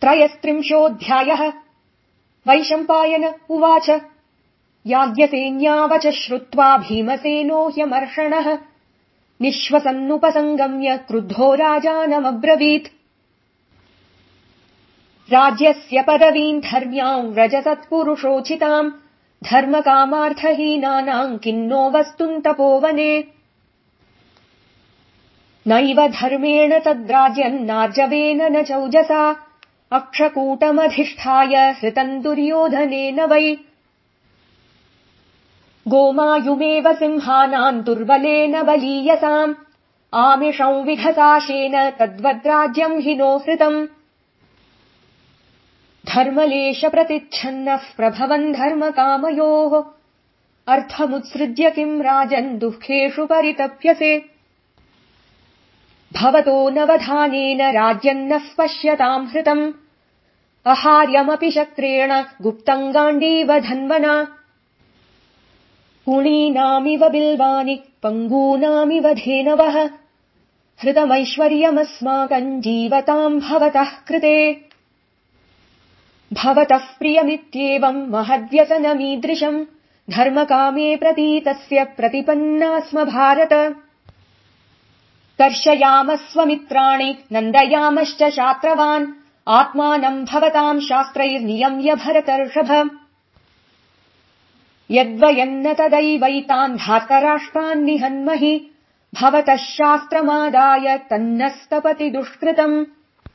त्रयस्त्रिंशोऽध्यायः। वैशम्पायन उवाच। याज्ञसेन्यावच श्रुत्वा भीमसेनो ह्यमर्षणः। निःश्वसन्नुपसङ्गम्य क्रुद्धो राजानमब्रवीत्। राज्यस्य पदवीम् धर्म्याम् व्रजसत्पुरुषोचिताम्। धर्मकामार्थहीनानाम् किन्नो वस्तुम् तपोवने। नैव धर्मेण तद्राज्यन्नार्जवेन न चौजसा अक्षकूटमधिष्ठाय हृतम् दुर्योधनेन वै। गोमायुमेव सिंहानाम् दुर्बलेन बलीयसाम् विघसाशेन तद्वद्राज्यम् हि नो हृतम् धर्मलेश प्रतिच्छन्नः प्रभवन् धर्मकामयोः। अर्थमुत्सृज्य किम् राजन् दुःखेषु परितप्यसे भवतो नवधानेन राज्यम् नः पश्यताम् हृतम्। अहार्यमपि शक्रेण गुप्तम् गाण्डीव धन्वना। गुणीनामिव बिल्वानि पङ्गूनामिव धेनवः। हृतमैश्वर्यमस्माकम् जीवताम् भवतः कृते। भवतः प्रियमित्येवम् महद्व्यसनमीदृशम्। धर्मकामे प्रतीतस्य प्रतिपन्ना स्म भारत कर्षयामस्वमित्राणि नन्दयामश्च शात्रवान् आत्मानम् भवताम् शास्त्रैर्नियम्य भरतर्षभ। यद्वयन्न तदैवैतान् धातराष्ट्रान् निहन्महि भवतः शास्त्रमादाय तन्नस्तपति दुष्कृतम्